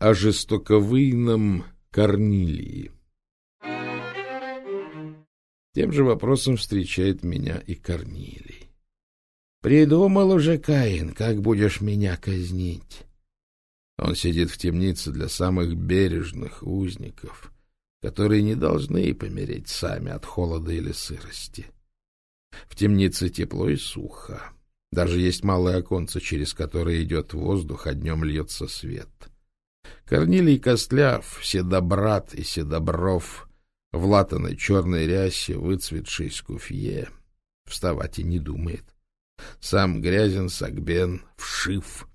о жестоковыйном Корнилии. Тем же вопросом встречает меня и Корнилий. «Придумал уже, Каин, как будешь меня казнить?» Он сидит в темнице для самых бережных узников, которые не должны помереть сами от холода или сырости. В темнице тепло и сухо. Даже есть малое оконце, через которое идет воздух, а днем льется свет. Корнилий Костляв, Седобрат и Седобров в латаной черной рясе, выцветшей скуфье, вставать и не думает. Сам грязен Сагбен, вшив,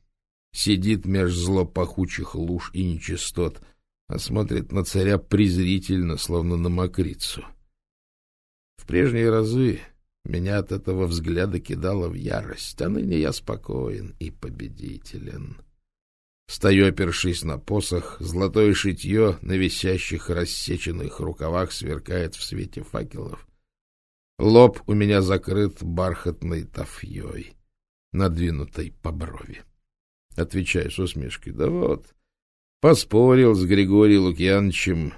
сидит меж злопахучих луж и нечистот, а смотрит на царя презрительно, словно на мокрицу. В прежние разы меня от этого взгляда кидало в ярость, а ныне я спокоен и победителен. Стою, опершись на посох, золотое шитье на висящих рассеченных рукавах сверкает в свете факелов. Лоб у меня закрыт бархатной тафьей, надвинутой по брови. Отвечаю с усмешкой. Да вот, поспорил с Григорием Лукьяновичем,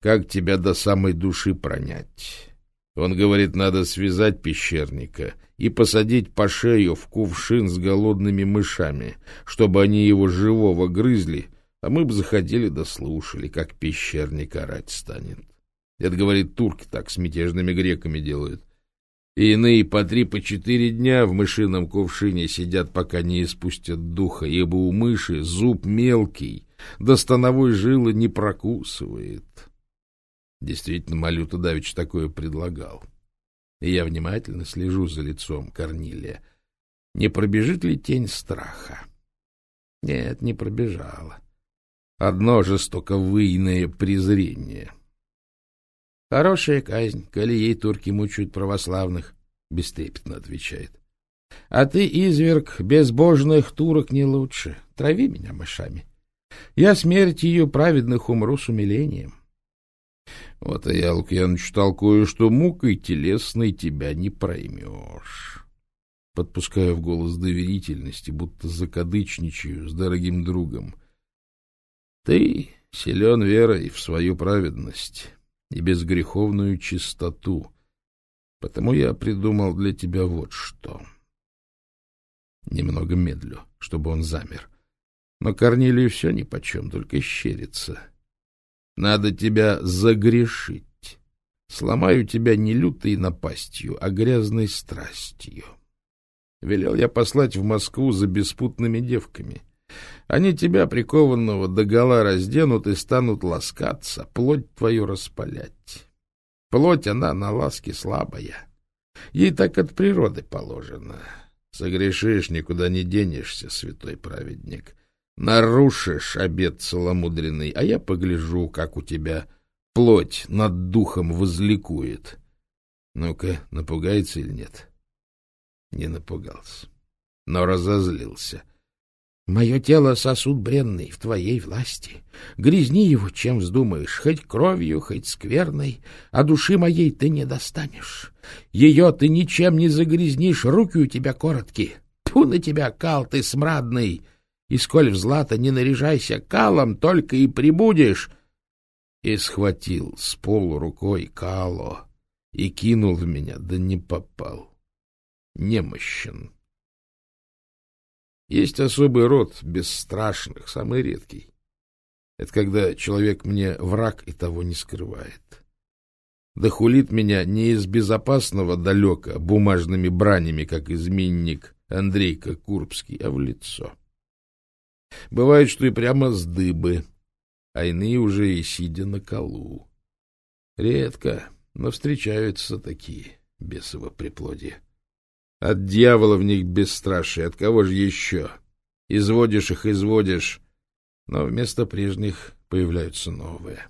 как тебя до самой души пронять. Он говорит, надо связать пещерника и посадить по шею в кувшин с голодными мышами, чтобы они его живого грызли, а мы бы заходили да слушали, как пещерник орать станет. Это, говорит, турки так с мятежными греками делают. И иные по три, по четыре дня в мышином кувшине сидят, пока не испустят духа, ибо у мыши зуб мелкий, до становой жилы не прокусывает. Действительно, Малюта Давич такое предлагал. И я внимательно слежу за лицом Корнилия. Не пробежит ли тень страха? Нет, не пробежала. Одно жестоко выйное презрение. Хорошая казнь, коли ей турки мучают православных, — бестрепетно отвечает. А ты, изверг, безбожных турок не лучше. Трави меня мышами. Я смертью праведных умру с умилением. Вот и я, Лукьяныч, толкую, что мукой телесной тебя не проймешь. Подпускаю в голос доверительности, будто закадычничаю с дорогим другом. Ты силен верой в свою праведность и безгреховную чистоту, потому я придумал для тебя вот что. Немного медлю, чтобы он замер. Но Корнилию все нипочем, только щерится — надо тебя загрешить. Сломаю тебя не лютой напастью, а грязной страстью. Велел я послать в Москву за беспутными девками. Они тебя, прикованного до гола, разденут и станут ласкаться, плоть твою распалять. Плоть она на ласке слабая. Ей так от природы положено. Согрешишь, никуда не денешься, святой праведник нарушишь обед целомудренный, а я погляжу, как у тебя плоть над духом возликует. Ну-ка, напугается или нет? Не напугался, но разозлился. Мое тело сосуд бренный в твоей власти. Грязни его, чем вздумаешь, хоть кровью, хоть скверной, а души моей ты не достанешь. Ее ты ничем не загрязнишь, руки у тебя короткие. Ту на тебя, кал ты смрадный! И сколь в злато не наряжайся калом, только и прибудешь. И схватил с полу рукой кало и кинул в меня, да не попал. Немощен. Есть особый род бесстрашных, самый редкий. Это когда человек мне враг и того не скрывает. Да хулит меня не из безопасного далека бумажными бранями, как изменник Андрейка Курбский, а в лицо. Бывает, что и прямо с дыбы, а иные уже и сидя на колу. Редко, но встречаются такие бесово приплодья. От дьявола в них бесстрашие, от кого же еще? Изводишь их, изводишь, но вместо прежних появляются новые.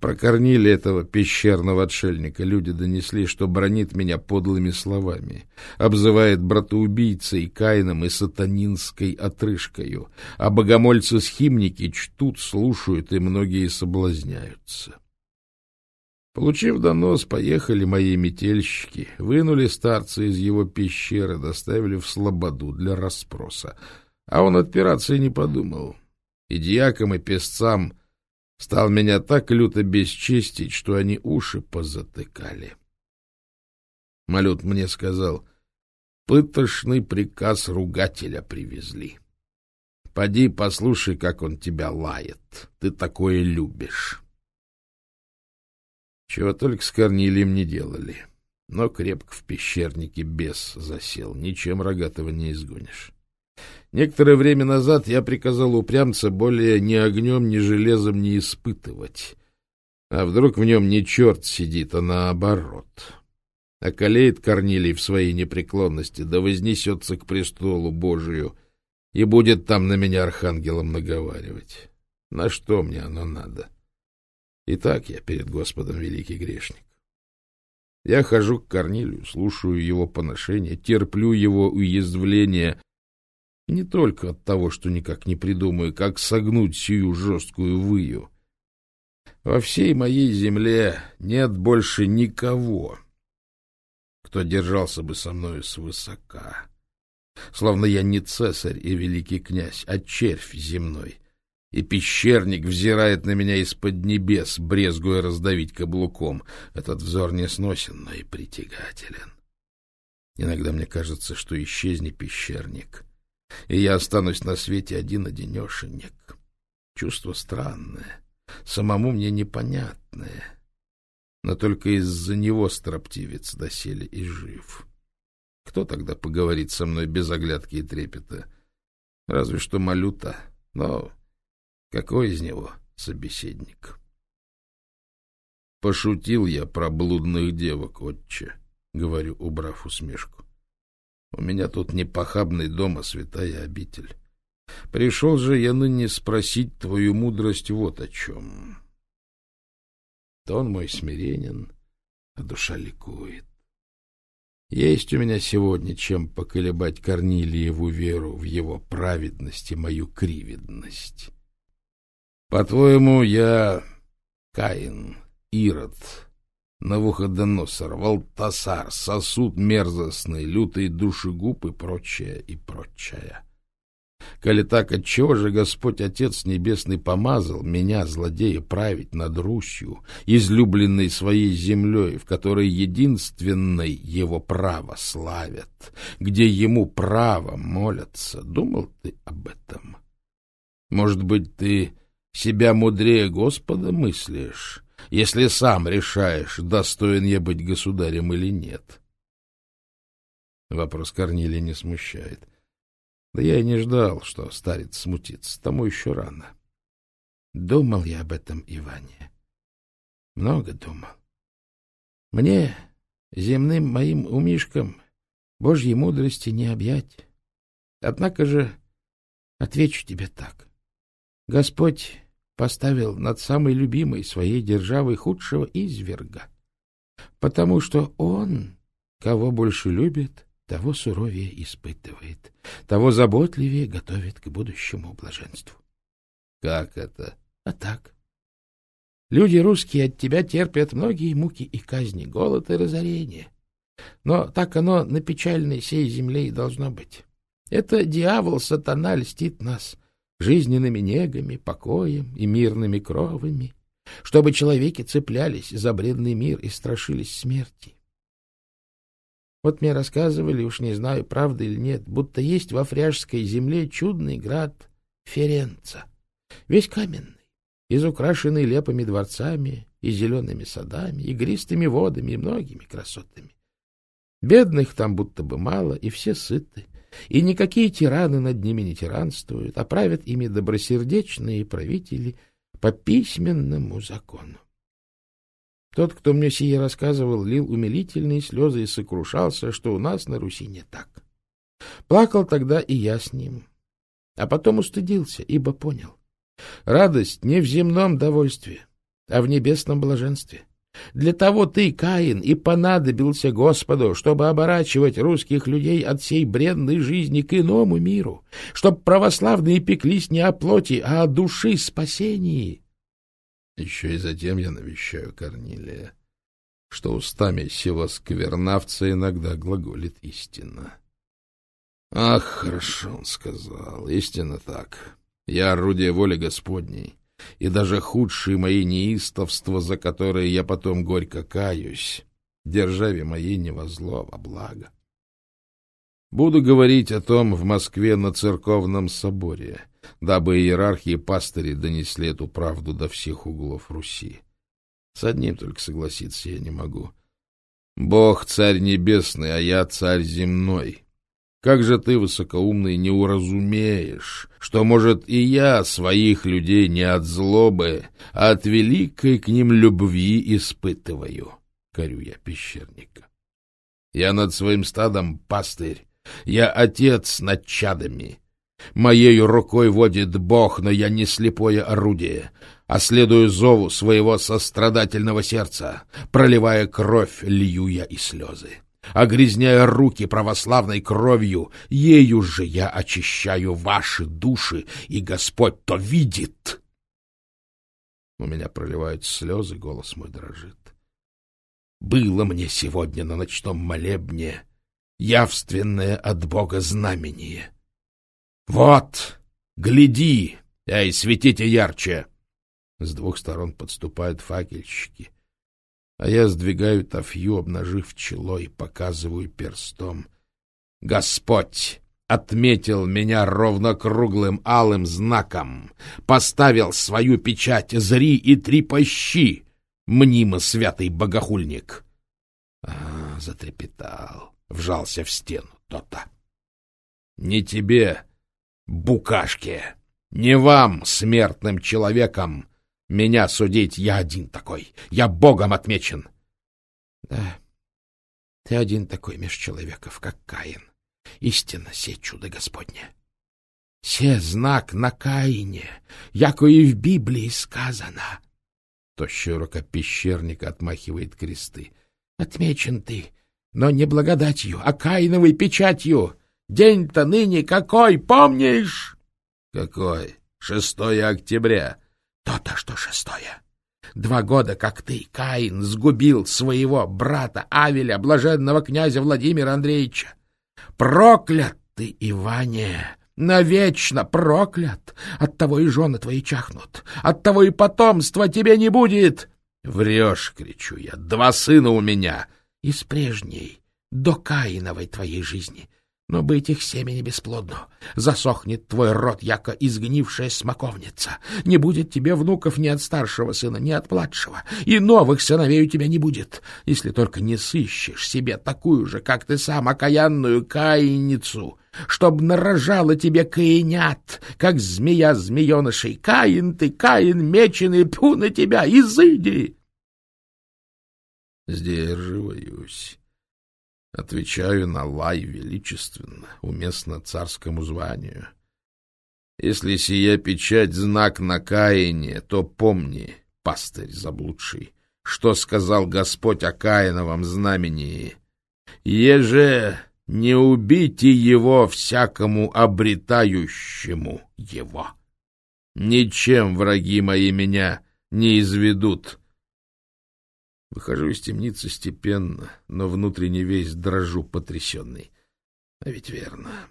Про Корнилия этого пещерного отшельника люди донесли, что бронит меня подлыми словами, обзывает братоубийцей Каином и сатанинской отрыжкою, а богомольцы-схимники чтут, слушают и многие соблазняются. Получив донос, поехали мои метельщики, вынули старца из его пещеры, доставили в слободу для расспроса. А он отпираться и не подумал. и дьякам, и песцам стал меня так люто бесчестить, что они уши позатыкали. Малют мне сказал, пытошный приказ ругателя привезли. Поди послушай, как он тебя лает. Ты такое любишь. Чего только с Корнилием не делали. Но крепко в пещернике бес засел. Ничем рогатого не изгонишь. Некоторое время назад я приказал упрямца более ни огнем, ни железом не испытывать. А вдруг в нем не черт сидит, а наоборот. Околеет Корнилий в своей непреклонности, да вознесется к престолу Божию и будет там на меня архангелом наговаривать. На что мне оно надо? И так я перед Господом великий грешник. Я хожу к Корнилию, слушаю его поношения, терплю его уязвления, не только от того, что никак не придумаю, как согнуть сию жесткую выю. Во всей моей земле нет больше никого, кто держался бы со мною свысока. Словно я не цесарь и великий князь, а червь земной. И пещерник взирает на меня из-под небес, брезгуя раздавить каблуком. Этот взор не сносен, но и притягателен. Иногда мне кажется, что исчезни пещерник — и я останусь на свете один-одинешенек. Чувство странное, самому мне непонятное, но только из-за него строптивец доселе и жив. Кто тогда поговорит со мной без оглядки и трепета? Разве что Малюта, но какой из него собеседник? Пошутил я про блудных девок, отче, — говорю, убрав усмешку. У меня тут не похабный дом, а святая обитель. Пришел же я ныне спросить твою мудрость вот о чем. Тон мой смиренен, а душа ликует. Есть у меня сегодня чем поколебать Корнилиеву веру в его праведность и мою кривидность. По-твоему, я Каин, Ирод, Навуходоносор, Валтасар, сосуд мерзостный, лютый душегуб и прочее, и прочее. Коли так, отчего же Господь Отец Небесный помазал меня, злодея, править над Русью, излюбленной своей землей, в которой единственной его право славят, где ему право молятся? Думал ты об этом? Может быть, ты себя мудрее Господа мыслишь? Если сам решаешь, достоин я быть государем или нет. Вопрос Корнилия не смущает. Да я и не ждал, что старец смутится. Тому еще рано. Думал я об этом, Иване. Много думал. Мне, земным моим умишкам, Божьей мудрости не объять. Однако же отвечу тебе так. Господь поставил над самой любимой своей державой худшего изверга, потому что он, кого больше любит, того суровее испытывает, того заботливее готовит к будущему блаженству. — Как это? — А так. Люди русские от тебя терпят многие муки и казни, голод и разорение. Но так оно на печальной сей земле и должно быть. Это дьявол, сатана льстит нас — жизненными негами, покоем и мирными кровами, чтобы человеки цеплялись за бредный мир и страшились смерти. Вот мне рассказывали, уж не знаю, правда или нет, будто есть во фряжской земле чудный град Ференца, весь каменный, изукрашенный лепыми дворцами и зелеными садами, игристыми водами и многими красотами. Бедных там будто бы мало, и все сыты, и никакие тираны над ними не тиранствуют, а правят ими добросердечные правители по письменному закону. Тот, кто мне сие рассказывал, лил умилительные слезы и сокрушался, что у нас на Руси не так. Плакал тогда и я с ним, а потом устыдился, ибо понял. Радость не в земном довольстве, а в небесном блаженстве. Для того ты, Каин, и понадобился Господу, чтобы оборачивать русских людей от всей бренной жизни к иному миру, чтобы православные пеклись не о плоти, а о души спасении. Еще и затем я навещаю Корнилия, что устами сего сквернавца иногда глаголит истина. Ах, хорошо он сказал, истинно так. Я орудие воли Господней, и даже худшие мои неистовства, за которые я потом горько каюсь, державе моей не во зло, во благо. Буду говорить о том в Москве на церковном соборе, дабы иерархии пастыри донесли эту правду до всех углов Руси. С одним только согласиться я не могу. Бог царь небесный, а я царь земной. Как же ты, высокоумный, не уразумеешь, что, может, и я своих людей не от злобы, а от великой к ним любви испытываю, — корю я пещерника. Я над своим стадом пастырь, я отец над чадами. Моею рукой водит Бог, но я не слепое орудие, а следую зову своего сострадательного сердца, проливая кровь, лью я и слезы огрязняя руки православной кровью, ею же я очищаю ваши души, и Господь то видит. У меня проливаются слезы, голос мой дрожит. Было мне сегодня на ночном молебне явственное от Бога знамение. Вот, гляди, эй, светите ярче! С двух сторон подступают факельщики — а я сдвигаю тафью, обнажив чело, и показываю перстом. Господь отметил меня ровно круглым алым знаком, поставил свою печать «Зри и трепощи», мнимо святый богохульник. А, затрепетал, вжался в стену то-то. Не тебе, букашке, не вам, смертным человекам, меня судить я один такой. Я богом отмечен. Да, ты один такой меж человеков, как Каин. Истинно се чудо Господне. Се знак на Каине, яко и в Библии сказано. Тощая рука пещерника отмахивает кресты. Отмечен ты, но не благодатью, а Каиновой печатью. День-то ныне какой, помнишь? Какой? Шестое октября. То-то, что шестое. Два года, как ты, Каин, сгубил своего брата Авеля, блаженного князя Владимира Андреевича. Проклят ты, Иване, навечно проклят. Оттого и жены твои чахнут, оттого и потомства тебе не будет. Врешь, кричу я, два сына у меня. Из прежней, до Каиновой твоей жизни но быть их семени бесплодно. Засохнет твой род, яко изгнившая смоковница. Не будет тебе внуков ни от старшего сына, ни от младшего, и новых сыновей у тебя не будет, если только не сыщешь себе такую же, как ты сам, окаянную каиницу, чтоб нарожала тебе каинят, как змея змеенышей. Каин ты, Каин меченый, пу на тебя, изыди! Сдерживаюсь Отвечаю на лай величественно, уместно царскому званию. Если сия печать — знак на Каине, то помни, пастырь заблудший, что сказал Господь о Каиновом знамении. Еже не убейте его всякому обретающему его. Ничем враги мои меня не изведут, Выхожу из темницы степенно, но внутренне весь дрожу потрясенный. А ведь верно.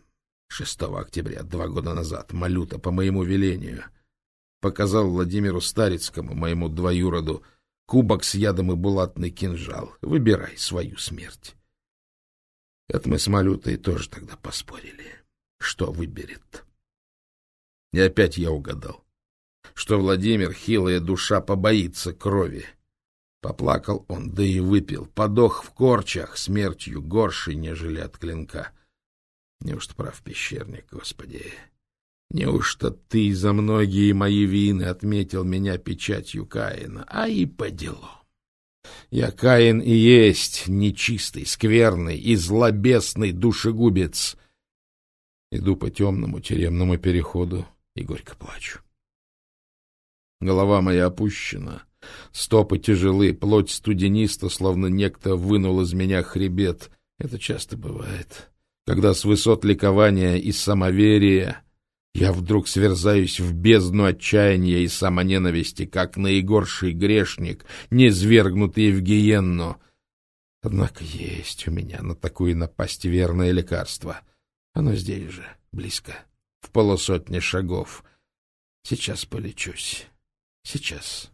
6 октября, два года назад, Малюта, по моему велению, показал Владимиру Старицкому, моему двоюроду, кубок с ядом и булатный кинжал. Выбирай свою смерть. Это мы с Малютой тоже тогда поспорили. Что выберет? И опять я угадал, что Владимир, хилая душа, побоится крови Поплакал он, да и выпил, подох в корчах смертью горшей, нежели от клинка. Неужто прав пещерник, Господи? Неужто ты за многие мои вины отметил меня печатью Каина? А и по делу. Я Каин и есть нечистый, скверный и злобесный душегубец. Иду по темному тюремному переходу и горько плачу. Голова моя опущена, Стопы тяжелы, плоть студениста, словно некто вынул из меня хребет. Это часто бывает, когда с высот ликования и самоверия я вдруг сверзаюсь в бездну отчаяния и самоненависти, как наигорший грешник, низвергнутый в гиенну. Однако есть у меня на такую напасть верное лекарство. Оно здесь же, близко, в полусотне шагов. Сейчас полечусь. Сейчас.